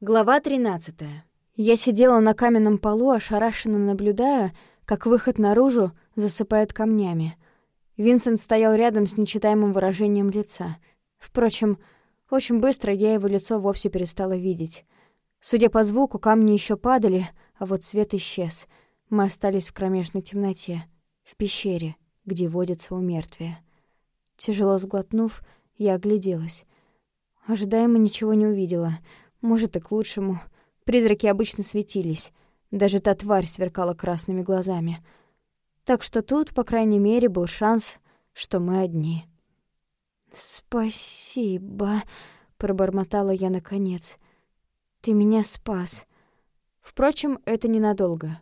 Глава 13. Я сидела на каменном полу, ошарашенно наблюдая, как выход наружу засыпает камнями. Винсент стоял рядом с нечитаемым выражением лица. Впрочем, очень быстро я его лицо вовсе перестала видеть. Судя по звуку, камни еще падали, а вот свет исчез. Мы остались в кромешной темноте, в пещере, где водится умертвие. Тяжело сглотнув, я огляделась. Ожидаемо ничего не увидела — может, и к лучшему. Призраки обычно светились. Даже та тварь сверкала красными глазами. Так что тут, по крайней мере, был шанс, что мы одни. «Спасибо», — пробормотала я наконец. «Ты меня спас». Впрочем, это ненадолго.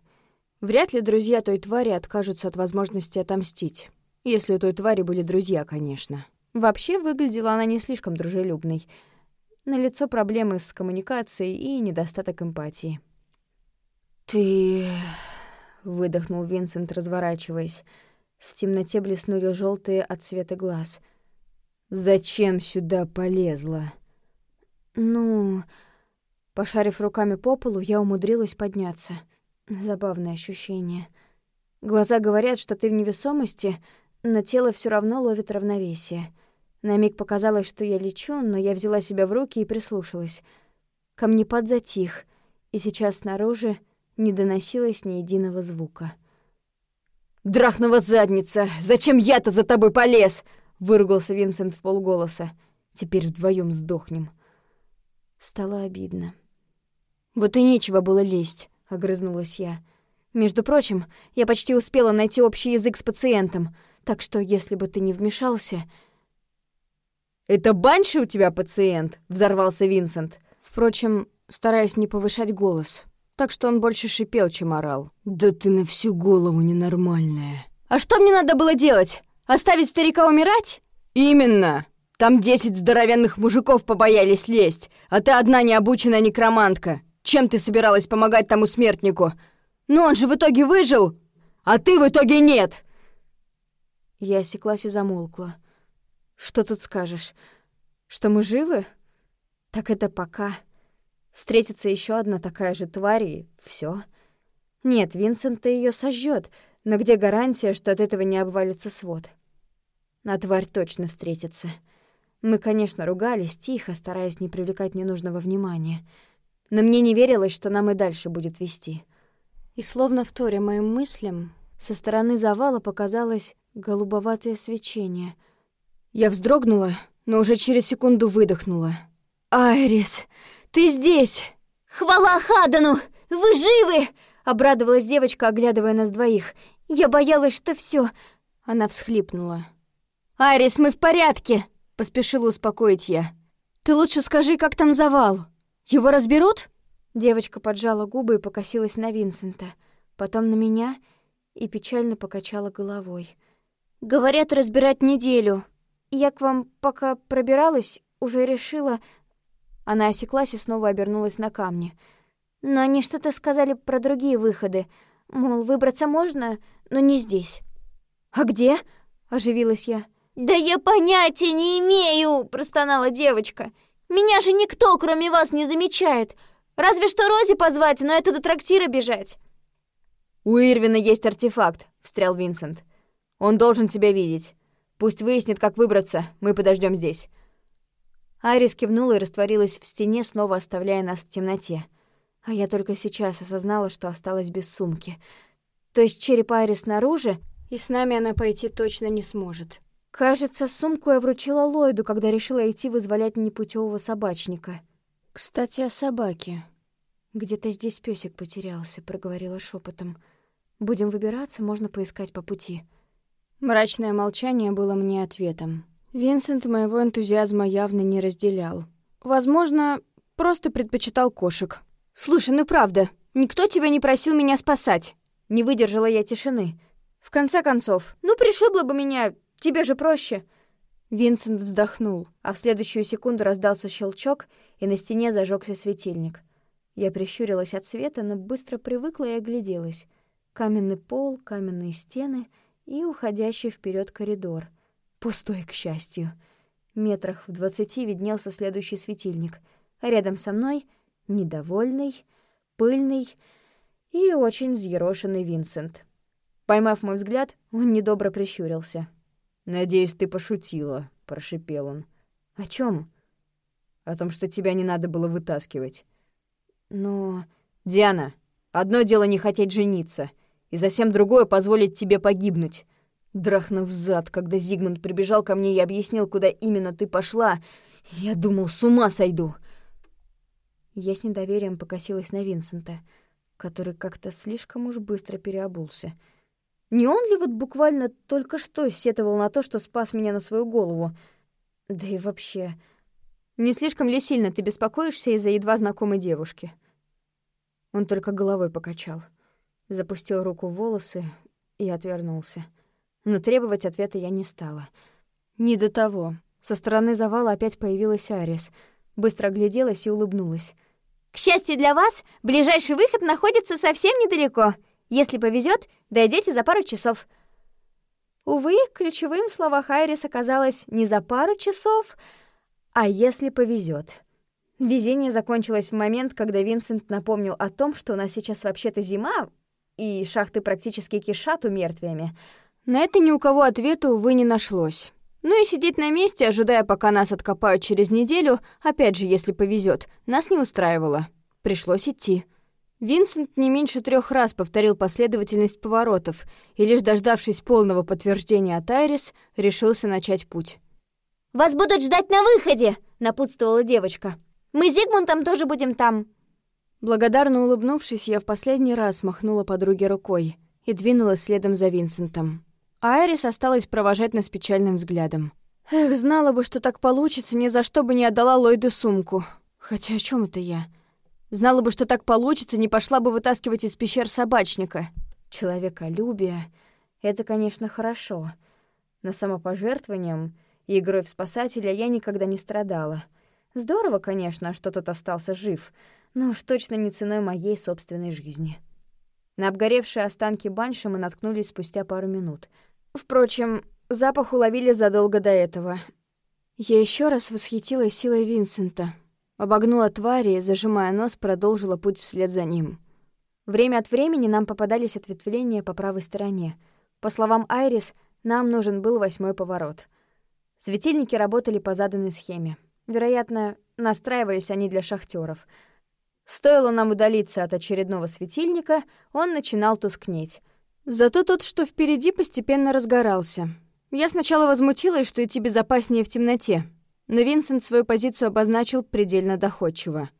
Вряд ли друзья той твари откажутся от возможности отомстить. Если у той твари были друзья, конечно. Вообще, выглядела она не слишком дружелюбной — на лицо проблемы с коммуникацией и недостаток эмпатии. «Ты...» — выдохнул Винсент, разворачиваясь. В темноте блеснули желтые от цвета глаз. «Зачем сюда полезла?» «Ну...» Пошарив руками по полу, я умудрилась подняться. Забавное ощущение. Глаза говорят, что ты в невесомости, но тело все равно ловит равновесие. На миг показалось, что я лечу, но я взяла себя в руки и прислушалась. Камнепад затих, и сейчас снаружи не доносилось ни единого звука. «Драхнова задница! Зачем я-то за тобой полез?» — выругался Винсент в полголоса. «Теперь вдвоем сдохнем». Стало обидно. «Вот и нечего было лезть», — огрызнулась я. «Между прочим, я почти успела найти общий язык с пациентом, так что если бы ты не вмешался...» «Это банши у тебя пациент?» — взорвался Винсент. Впрочем, стараясь не повышать голос, так что он больше шипел, чем орал. «Да ты на всю голову ненормальная». «А что мне надо было делать? Оставить старика умирать?» «Именно! Там десять здоровенных мужиков побоялись лезть, а ты одна необученная некромантка. Чем ты собиралась помогать тому смертнику? Ну он же в итоге выжил, а ты в итоге нет!» Я осеклась и замолкла. Что тут скажешь? Что мы живы? Так это пока. Встретится еще одна такая же тварь, и всё. Нет, Винсент-то её сожжёт, но где гарантия, что от этого не обвалится свод? А тварь точно встретится. Мы, конечно, ругались тихо, стараясь не привлекать ненужного внимания. Но мне не верилось, что нам и дальше будет вести. И словно вторя моим мыслям, со стороны завала показалось голубоватое свечение — я вздрогнула, но уже через секунду выдохнула. «Айрис, ты здесь!» «Хвала Хадану! Вы живы!» — обрадовалась девочка, оглядывая нас двоих. «Я боялась, что все. Она всхлипнула. «Айрис, мы в порядке!» — поспешила успокоить я. «Ты лучше скажи, как там завал? Его разберут?» Девочка поджала губы и покосилась на Винсента, потом на меня и печально покачала головой. «Говорят, разбирать неделю. Я к вам, пока пробиралась, уже решила...» Она осеклась и снова обернулась на камни. «Но они что-то сказали про другие выходы. Мол, выбраться можно, но не здесь». «А где?» — оживилась я. «Да я понятия не имею!» — простонала девочка. «Меня же никто, кроме вас, не замечает. Разве что Рози позвать, но это до трактира бежать». «У Ирвина есть артефакт», — встрял Винсент. «Он должен тебя видеть. Пусть выяснит, как выбраться. Мы подождем здесь». Айрис кивнула и растворилась в стене, снова оставляя нас в темноте. А я только сейчас осознала, что осталась без сумки. То есть череп Айрис снаружи, и с нами она пойти точно не сможет. Кажется, сумку я вручила Ллойду, когда решила идти вызволять непутевого собачника. «Кстати, о собаке. Где-то здесь песик потерялся», — проговорила шепотом. «Будем выбираться, можно поискать по пути». Мрачное молчание было мне ответом. Винсент моего энтузиазма явно не разделял. Возможно, просто предпочитал кошек. «Слушай, ну правда, никто тебя не просил меня спасать!» Не выдержала я тишины. В конце концов, ну пришибло бы меня, тебе же проще. Винсент вздохнул, а в следующую секунду раздался щелчок, и на стене зажегся светильник. Я прищурилась от света, но быстро привыкла и огляделась. Каменный пол, каменные стены — и уходящий вперед коридор. Пустой, к счастью. Метрах в двадцати виднелся следующий светильник, рядом со мной — недовольный, пыльный и очень взъерошенный Винсент. Поймав мой взгляд, он недобро прищурился. «Надеюсь, ты пошутила», — прошипел он. «О чем? «О том, что тебя не надо было вытаскивать». «Но...» «Диана, одно дело не хотеть жениться, и совсем другое — позволить тебе погибнуть. Драхнув зад, когда Зигмунд прибежал ко мне и объяснил, куда именно ты пошла, я думал, с ума сойду». Я с недоверием покосилась на Винсента, который как-то слишком уж быстро переобулся. Не он ли вот буквально только что сетовал на то, что спас меня на свою голову? Да и вообще... Не слишком ли сильно ты беспокоишься из-за едва знакомой девушки? Он только головой покачал, запустил руку в волосы и отвернулся. Но требовать ответа я не стала. Не до того. Со стороны завала опять появилась Арис. Быстро огляделась и улыбнулась. «К счастью для вас, ближайший выход находится совсем недалеко. Если повезет, дойдете за пару часов». Увы, ключевым в словах Айрис оказалось не за пару часов, а если повезет. Везение закончилось в момент, когда Винсент напомнил о том, что у нас сейчас вообще-то зима, и шахты практически кишат умертвиями. На это ни у кого ответу, увы, не нашлось. Ну и сидеть на месте, ожидая, пока нас откопают через неделю, опять же, если повезет, нас не устраивало. Пришлось идти. Винсент не меньше трех раз повторил последовательность поворотов и, лишь дождавшись полного подтверждения от Айрис, решился начать путь. «Вас будут ждать на выходе!» — напутствовала девочка. «Мы с Зигмундом тоже будем там!» Благодарно улыбнувшись, я в последний раз махнула подруге рукой и двинулась следом за Винсентом. Айрис осталась провожать нас печальным взглядом. Эх, знала бы, что так получится, ни за что бы не отдала Ллойду сумку. Хотя о чем это я? Знала бы, что так получится, не пошла бы вытаскивать из пещер собачника. Человеколюбие — это, конечно, хорошо. Но самопожертвованием и игрой в спасателя я никогда не страдала. Здорово, конечно, что тот остался жив, но уж точно не ценой моей собственной жизни. На обгоревшие останки банши мы наткнулись спустя пару минут. Впрочем, запах уловили задолго до этого. Я еще раз восхитилась силой Винсента. Обогнула твари и, зажимая нос, продолжила путь вслед за ним. Время от времени нам попадались ответвления по правой стороне. По словам Айрис, нам нужен был восьмой поворот. Светильники работали по заданной схеме. Вероятно, настраивались они для шахтеров. Стоило нам удалиться от очередного светильника, он начинал тускнеть. Зато тот, что впереди, постепенно разгорался. Я сначала возмутилась, что идти безопаснее в темноте, но Винсент свою позицию обозначил предельно доходчиво.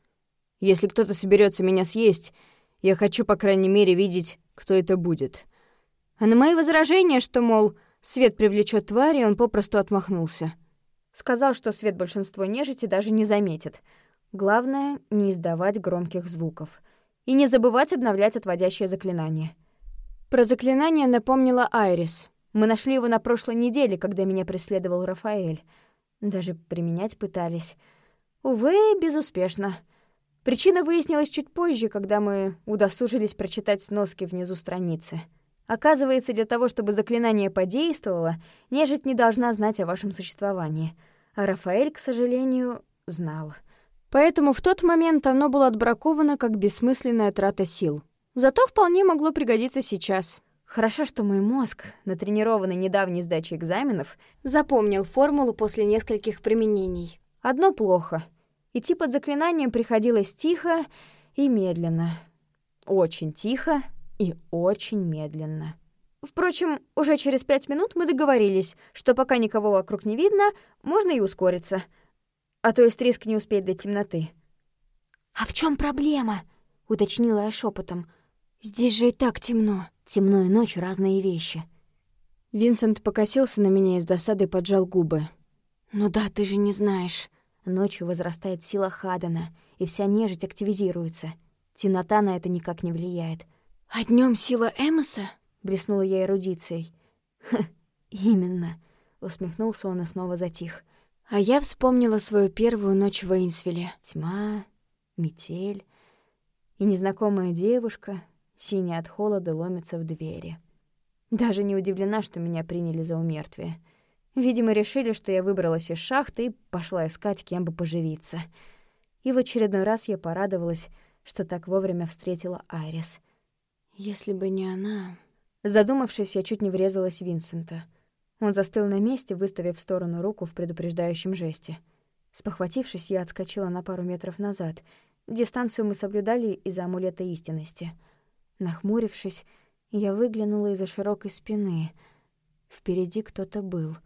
«Если кто-то соберется меня съесть, я хочу, по крайней мере, видеть, кто это будет». А на мои возражения, что, мол, свет привлечет твари, он попросту отмахнулся. Сказал, что свет большинство нежити даже не заметит. Главное — не издавать громких звуков. И не забывать обновлять отводящее заклинание. Про заклинание напомнила Айрис. Мы нашли его на прошлой неделе, когда меня преследовал Рафаэль. Даже применять пытались. Увы, безуспешно. Причина выяснилась чуть позже, когда мы удосужились прочитать сноски внизу страницы. Оказывается, для того, чтобы заклинание подействовало, нежить не должна знать о вашем существовании. А Рафаэль, к сожалению, знал. Поэтому в тот момент оно было отбраковано как бессмысленная трата сил. Зато вполне могло пригодиться сейчас. Хорошо, что мой мозг, натренированный недавней сдачей экзаменов, запомнил формулу после нескольких применений. Одно плохо. Идти под заклинанием приходилось тихо и медленно. Очень тихо и очень медленно. Впрочем, уже через пять минут мы договорились, что пока никого вокруг не видно, можно и ускориться. А то есть риск не успеть до темноты. «А в чем проблема?» — уточнила я шепотом. «Здесь же и так темно. Темно и ночь — разные вещи». Винсент покосился на меня и с досадой поджал губы. «Ну да, ты же не знаешь. Ночью возрастает сила Хадана, и вся нежить активизируется. Темнота на это никак не влияет. «А днём сила Эмоса?» — блеснула я эрудицией. «Ха, именно», — усмехнулся он и снова затих. А я вспомнила свою первую ночь в Эйнсвилле. Тьма, метель и незнакомая девушка, синяя от холода, ломится в двери. Даже не удивлена, что меня приняли за умертвие. Видимо, решили, что я выбралась из шахты и пошла искать, кем бы поживиться. И в очередной раз я порадовалась, что так вовремя встретила Айрис. Если бы не она... Задумавшись, я чуть не врезалась в Винсента. Он застыл на месте, выставив в сторону руку в предупреждающем жесте. Спохватившись, я отскочила на пару метров назад. Дистанцию мы соблюдали из-за амулета истинности. Нахмурившись, я выглянула из-за широкой спины. Впереди кто-то был.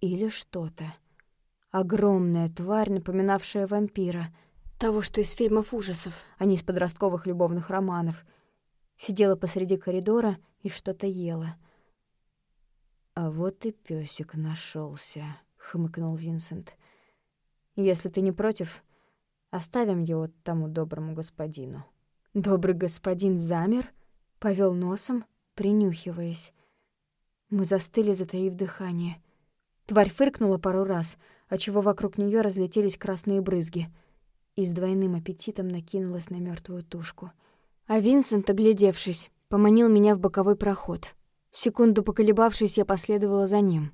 Или что-то. Огромная тварь, напоминавшая вампира. Того, что из фильмов ужасов. а не из подростковых любовных романов. Сидела посреди коридора и что-то ела. «А вот и песик нашелся, хмыкнул Винсент. «Если ты не против, оставим его тому доброму господину». Добрый господин замер, повел носом, принюхиваясь. Мы застыли, затаив дыхание. Тварь фыркнула пару раз, отчего вокруг нее разлетелись красные брызги, и с двойным аппетитом накинулась на мертвую тушку. А Винсент, оглядевшись, поманил меня в боковой проход. Секунду поколебавшись, я последовала за ним.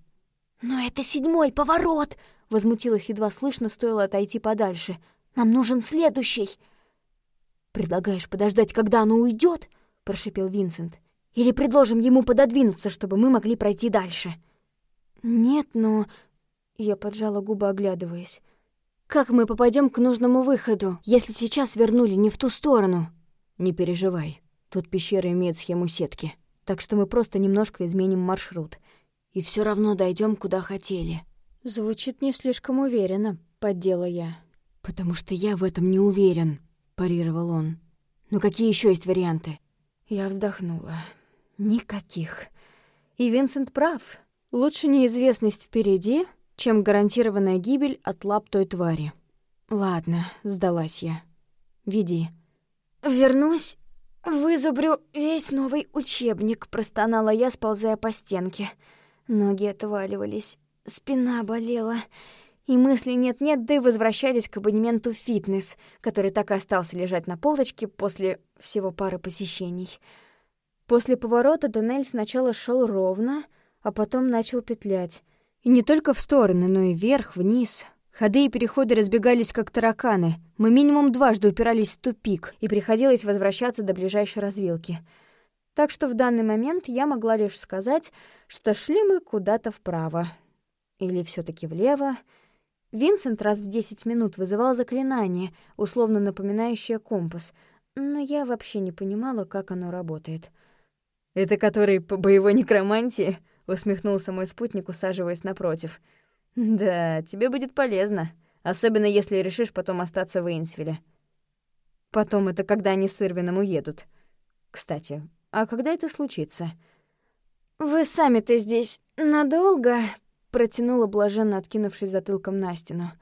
«Но это седьмой поворот!» — возмутилась едва слышно, стоило отойти подальше. «Нам нужен следующий!» «Предлагаешь подождать, когда оно уйдет? прошипел Винсент. «Или предложим ему пододвинуться, чтобы мы могли пройти дальше?» «Нет, но...» Я поджала губы, оглядываясь. «Как мы попадем к нужному выходу, если сейчас вернули не в ту сторону?» «Не переживай. Тут пещера имеет схему сетки, так что мы просто немножко изменим маршрут. И все равно дойдем, куда хотели». Звучит не слишком уверенно, поддела я. «Потому что я в этом не уверен», — парировал он. «Но какие еще есть варианты?» Я вздохнула. «Никаких. И Винсент прав. Лучше неизвестность впереди, чем гарантированная гибель от лап той твари. Ладно, сдалась я. Веди. «Вернусь, вызубрю весь новый учебник», — простонала я, сползая по стенке. Ноги отваливались, спина болела, и мысли нет-нет, да и возвращались к абонементу «Фитнес», который так и остался лежать на полочке после всего пары посещений. После поворота туннель сначала шел ровно, а потом начал петлять. И не только в стороны, но и вверх, вниз. Ходы и переходы разбегались, как тараканы. Мы минимум дважды упирались в тупик, и приходилось возвращаться до ближайшей развилки. Так что в данный момент я могла лишь сказать, что шли мы куда-то вправо. Или все таки влево. Винсент раз в 10 минут вызывал заклинание, условно напоминающее компас, но я вообще не понимала, как оно работает. «Это который по боевой некромантии?» — усмехнулся мой спутник, усаживаясь напротив. «Да, тебе будет полезно, особенно если решишь потом остаться в Эйнсвилле. Потом это когда они с Ирвином уедут. Кстати, а когда это случится?» «Вы сами-то здесь надолго?» — протянула блаженно, откинувшись затылком на стену.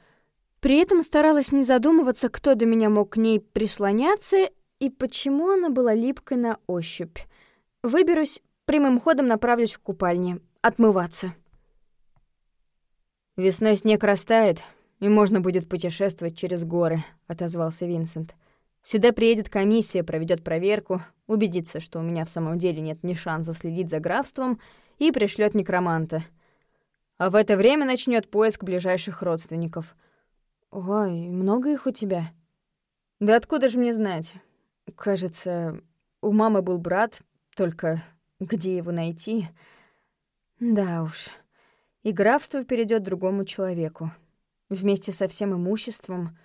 При этом старалась не задумываться, кто до меня мог к ней прислоняться и почему она была липкой на ощупь. Выберусь, прямым ходом направлюсь в купальне. Отмываться. «Весной снег растает, и можно будет путешествовать через горы», — отозвался Винсент. «Сюда приедет комиссия, проведет проверку, убедится, что у меня в самом деле нет ни шанса следить за графством, и пришлет некроманта. А в это время начнет поиск ближайших родственников». «Ой, много их у тебя?» «Да откуда же мне знать? Кажется, у мамы был брат, только где его найти? Да уж. И графство перейдет другому человеку. Вместе со всем имуществом.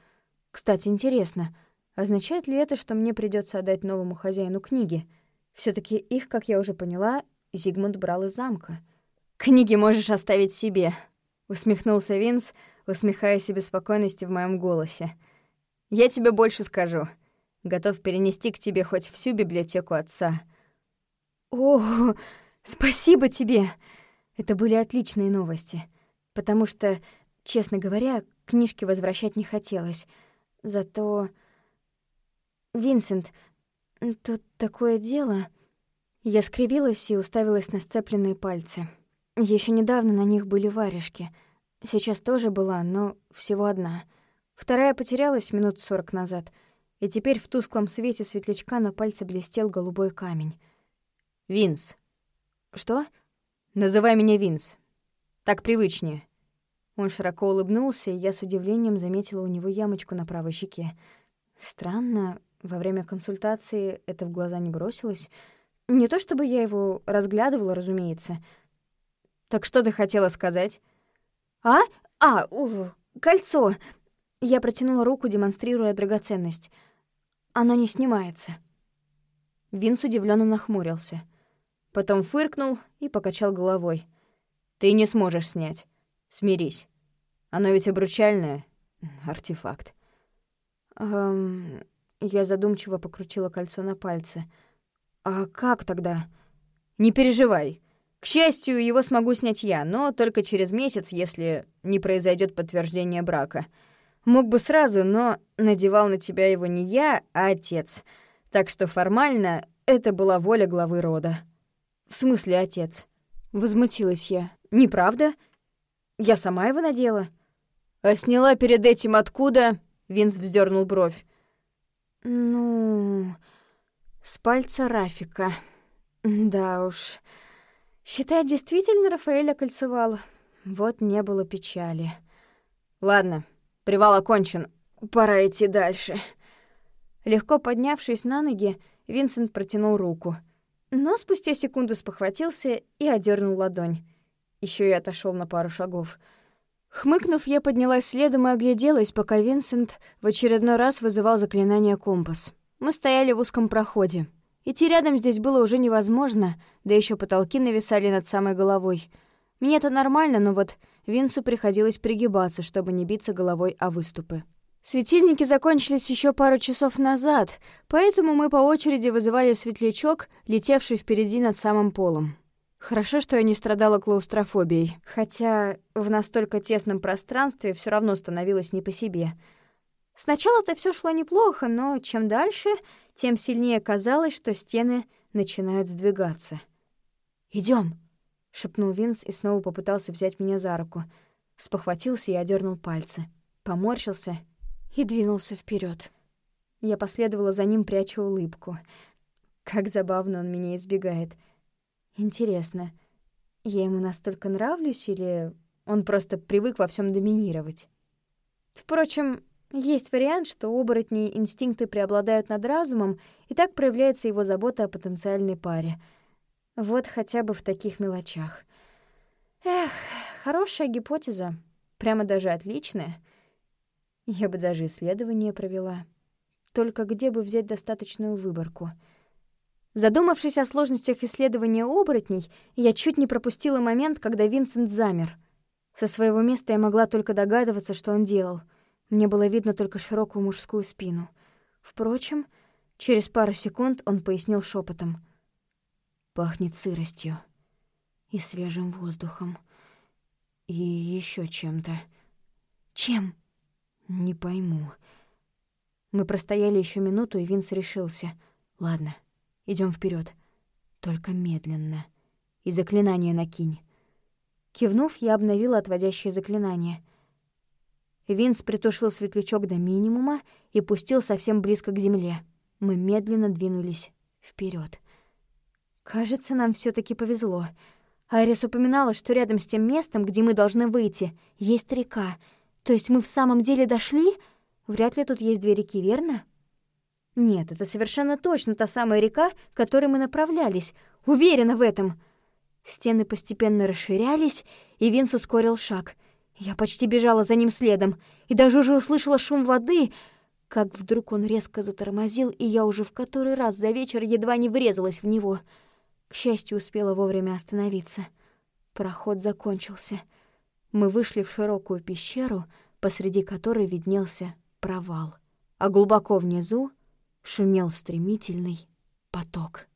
Кстати, интересно, означает ли это, что мне придется отдать новому хозяину книги? все таки их, как я уже поняла, Зигмунд брал из замка. «Книги можешь оставить себе», — усмехнулся Винс, усмехая себе спокойности в моем голосе. «Я тебе больше скажу. Готов перенести к тебе хоть всю библиотеку отца. «О, спасибо тебе!» Это были отличные новости, потому что, честно говоря, книжки возвращать не хотелось. Зато... «Винсент, тут такое дело...» Я скривилась и уставилась на сцепленные пальцы. Еще недавно на них были варежки. Сейчас тоже была, но всего одна. Вторая потерялась минут сорок назад, и теперь в тусклом свете светлячка на пальце блестел голубой камень. «Винс». «Что?» «Называй меня Винс. Так привычнее». Он широко улыбнулся, и я с удивлением заметила у него ямочку на правой щеке. Странно, во время консультации это в глаза не бросилось. Не то чтобы я его разглядывала, разумеется. «Так что ты хотела сказать?» «А? А, о, кольцо!» Я протянула руку, демонстрируя драгоценность. «Оно не снимается». Винс удивленно нахмурился. Потом фыркнул и покачал головой. «Ты не сможешь снять. Смирись. Оно ведь обручальное. Артефакт». Эм, я задумчиво покрутила кольцо на пальце. «А как тогда?» «Не переживай. К счастью, его смогу снять я, но только через месяц, если не произойдет подтверждение брака. Мог бы сразу, но надевал на тебя его не я, а отец. Так что формально это была воля главы рода. В смысле отец? Возмутилась я. Неправда? Я сама его надела. А сняла перед этим откуда? Винс вздернул бровь. Ну, с пальца Рафика. Да уж. Считай, действительно Рафаэля кольцевал. Вот не было печали. Ладно, привал окончен. Пора идти дальше. Легко поднявшись на ноги, Винсент протянул руку. Но спустя секунду спохватился и одернул ладонь. Еще и отошел на пару шагов. Хмыкнув, я поднялась следом и огляделась, пока Винсент в очередной раз вызывал заклинание «Компас». Мы стояли в узком проходе. Идти рядом здесь было уже невозможно, да еще потолки нависали над самой головой. Мне это нормально, но вот Винсу приходилось пригибаться, чтобы не биться головой о выступы. Светильники закончились еще пару часов назад, поэтому мы по очереди вызывали светлячок, летевший впереди над самым полом. Хорошо, что я не страдала клаустрофобией, хотя в настолько тесном пространстве все равно становилось не по себе. Сначала-то все шло неплохо, но чем дальше, тем сильнее казалось, что стены начинают сдвигаться. Идем, шепнул Винс и снова попытался взять меня за руку. Спохватился и одернул пальцы. Поморщился и двинулся вперед. Я последовала за ним, пряча улыбку. Как забавно он меня избегает. Интересно, я ему настолько нравлюсь или он просто привык во всем доминировать? Впрочем, есть вариант, что оборотней инстинкты преобладают над разумом, и так проявляется его забота о потенциальной паре. Вот хотя бы в таких мелочах. Эх, хорошая гипотеза. Прямо даже отличная. Я бы даже исследование провела. Только где бы взять достаточную выборку? Задумавшись о сложностях исследования оборотней, я чуть не пропустила момент, когда Винсент замер. Со своего места я могла только догадываться, что он делал. Мне было видно только широкую мужскую спину. Впрочем, через пару секунд он пояснил шепотом: «Пахнет сыростью и свежим воздухом, и еще чем-то». «Чем?», «Не пойму». Мы простояли еще минуту, и Винс решился. «Ладно, идем вперед, Только медленно. И заклинание накинь». Кивнув, я обновила отводящее заклинание. Винс притушил светлячок до минимума и пустил совсем близко к земле. Мы медленно двинулись вперед. Кажется, нам все таки повезло. Айрис упоминала, что рядом с тем местом, где мы должны выйти, есть река — то есть мы в самом деле дошли? Вряд ли тут есть две реки, верно? Нет, это совершенно точно та самая река, к которой мы направлялись. Уверена в этом. Стены постепенно расширялись, и Винс ускорил шаг. Я почти бежала за ним следом, и даже уже услышала шум воды, как вдруг он резко затормозил, и я уже в который раз за вечер едва не врезалась в него. К счастью, успела вовремя остановиться. Проход закончился. Мы вышли в широкую пещеру, посреди которой виднелся провал, а глубоко внизу шумел стремительный поток.